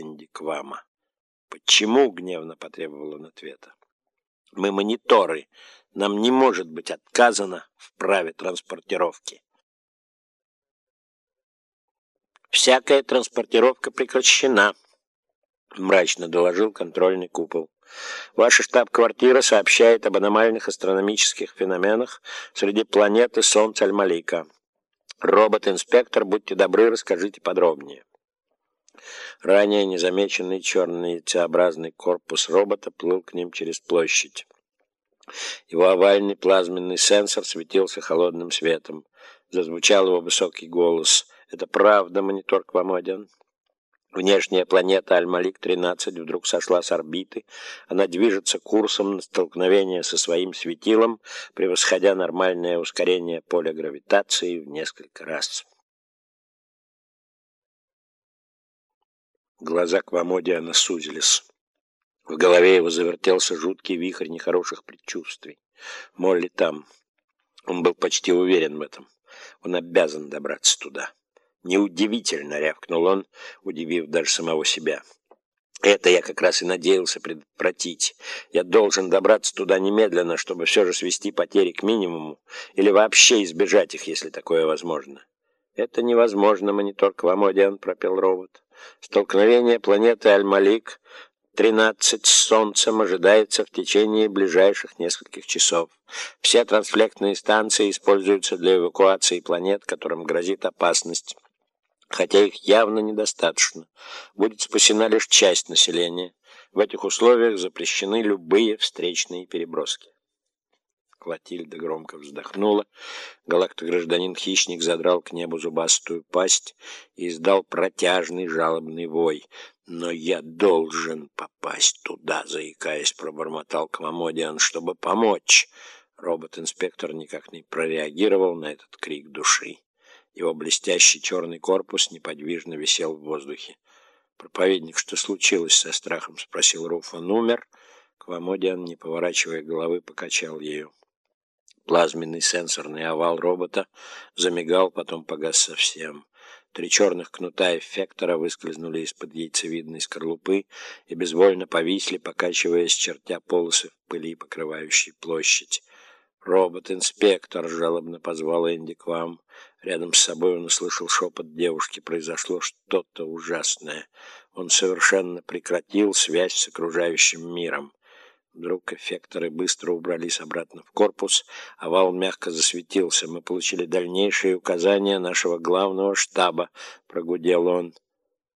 Энди Квама. «Почему?» — гневно потребовал он ответа. «Мы мониторы. Нам не может быть отказано в праве транспортировки». «Всякая транспортировка прекращена», — мрачно доложил контрольный купол. Ваша штаб-квартира сообщает об аномальных астрономических феноменах среди планеты Солнца Аль-Малика. Робот-инспектор, будьте добры, расскажите подробнее. Ранее незамеченный черный яйцеобразный корпус робота плыл к ним через площадь. Его овальный плазменный сенсор светился холодным светом. Зазвучал его высокий голос. «Это правда, монитор Квамодиан?» Внешняя планета Аль-Малик-13 вдруг сошла с орбиты. Она движется курсом на столкновение со своим светилом, превосходя нормальное ускорение поля гравитации в несколько раз. Глаза Квамодиана сузились. В голове его завертелся жуткий вихрь нехороших предчувствий. Молли там. Он был почти уверен в этом. Он обязан добраться туда. Неудивительно, рявкнул он, удивив даже самого себя. Это я как раз и надеялся предотвратить. Я должен добраться туда немедленно, чтобы все же свести потери к минимуму или вообще избежать их, если такое возможно. Это невозможно, монитор Квамодиан, пропел робот. Столкновение планеты Аль-Малик 13 с Солнцем ожидается в течение ближайших нескольких часов. Все трансфлектные станции используются для эвакуации планет, которым грозит опасность хотя их явно недостаточно. Будет спасена лишь часть населения. В этих условиях запрещены любые встречные переброски. Клотильда громко вздохнула. Галактогражданин-хищник задрал к небу зубастую пасть и издал протяжный жалобный вой. «Но я должен попасть туда», — заикаясь, пробормотал Квамодиан, чтобы помочь. Робот-инспектор никак не прореагировал на этот крик души. Его блестящий черный корпус неподвижно висел в воздухе. «Проповедник, что случилось со страхом?» — спросил Руф. «Он умер?» Квамодиан, не поворачивая головы, покачал ею. Плазменный сенсорный овал робота замигал, потом погас совсем. Три черных кнута эффектора выскользнули из-под яйцевидной скорлупы и безвольно повисли, покачиваясь, чертя полосы в пыли, покрывающей площадь. «Робот-инспектор!» — жалобно позвал Энди к вам. Рядом с собой он услышал шепот девушки. Произошло что-то ужасное. Он совершенно прекратил связь с окружающим миром. Вдруг эффекторы быстро убрались обратно в корпус, а вал мягко засветился. Мы получили дальнейшие указания нашего главного штаба, прогудел он.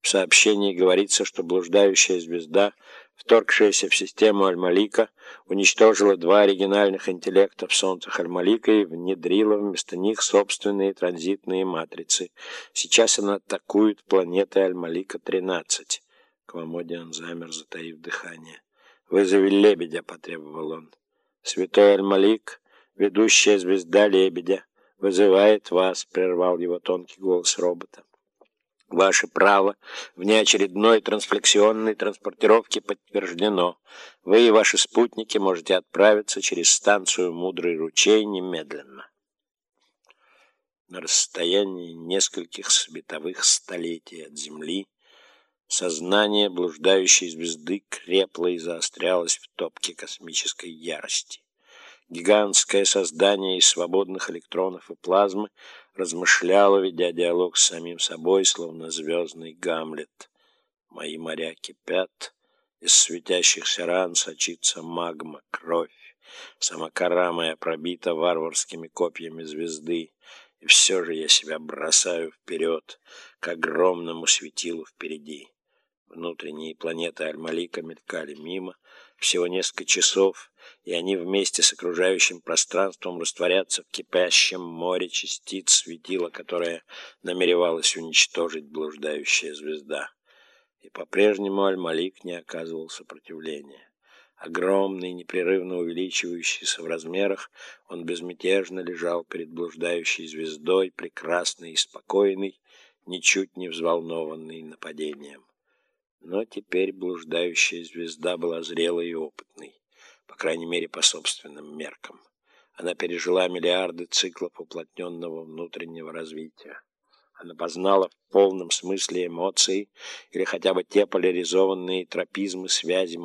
В сообщении говорится, что блуждающая звезда вторгшаяся в систему Аль-Малика, уничтожила два оригинальных интеллекта в солнцах Аль-Малика и внедрила вместо них собственные транзитные матрицы. Сейчас она атакует планеты Аль-Малика-13. Квамодиан замер, затаив дыхание. «Вызови лебедя», — потребовал он. «Святой Аль-Малик, ведущая звезда лебедя, вызывает вас», — прервал его тонкий голос робота. Ваше право внеочередной трансфлексионной транспортировки подтверждено. Вы и ваши спутники можете отправиться через станцию «Мудрый ручей» немедленно. На расстоянии нескольких световых столетий от Земли сознание блуждающей звезды крепло и заострялось в топке космической ярости. Гигантское создание из свободных электронов и плазмы размышляло, ведя диалог с самим собой, словно звездный Гамлет. Мои моря кипят, из светящихся ран сочится магма, кровь. Сама кора моя пробита варварскими копьями звезды, и все же я себя бросаю вперед, к огромному светилу впереди. Внутренние планеты Аль-Малика мелькали мимо, всего несколько часов, и они вместе с окружающим пространством растворятся в кипящем море частиц светила, которое намеревалась уничтожить блуждающая звезда. И по-прежнему Аль-Малик не оказывал сопротивления. Огромный, непрерывно увеличивающийся в размерах, он безмятежно лежал перед блуждающей звездой, прекрасный и спокойный, ничуть не взволнованный нападением. Но теперь блуждающая звезда была зрелой и опытной, по крайней мере, по собственным меркам. Она пережила миллиарды циклов уплотненного внутреннего развития. Она познала в полном смысле эмоции или хотя бы те поляризованные тропизмы связи